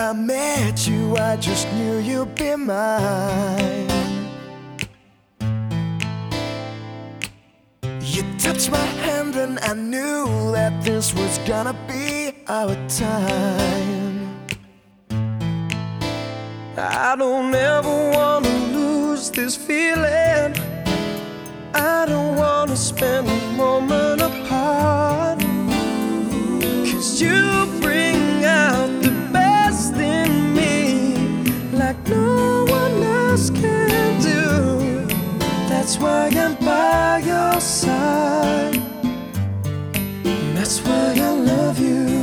I met you, I just knew you'd be mine. You touched my hand, and I knew that this was gonna be our time. I don't ever that's why I'm by your side. And that's why I love you.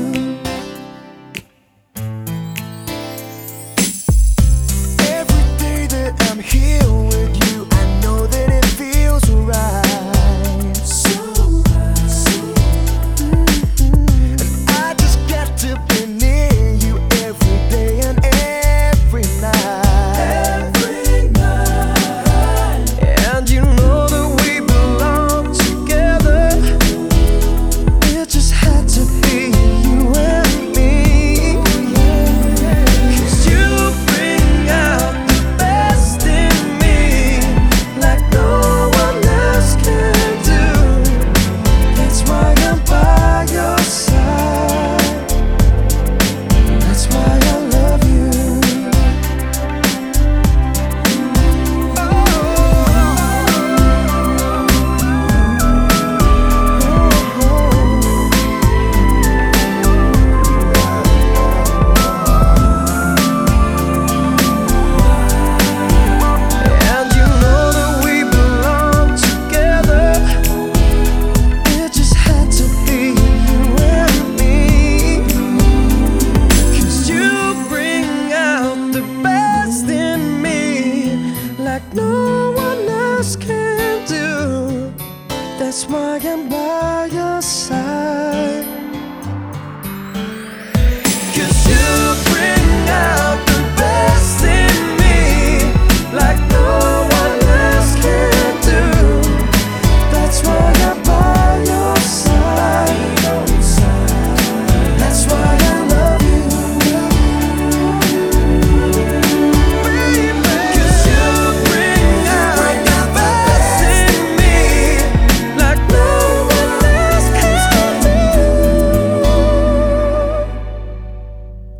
That's why I'm by your side.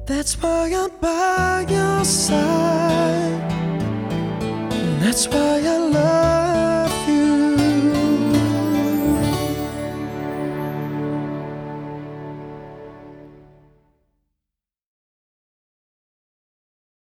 That's why I'm by your side. And that's why I love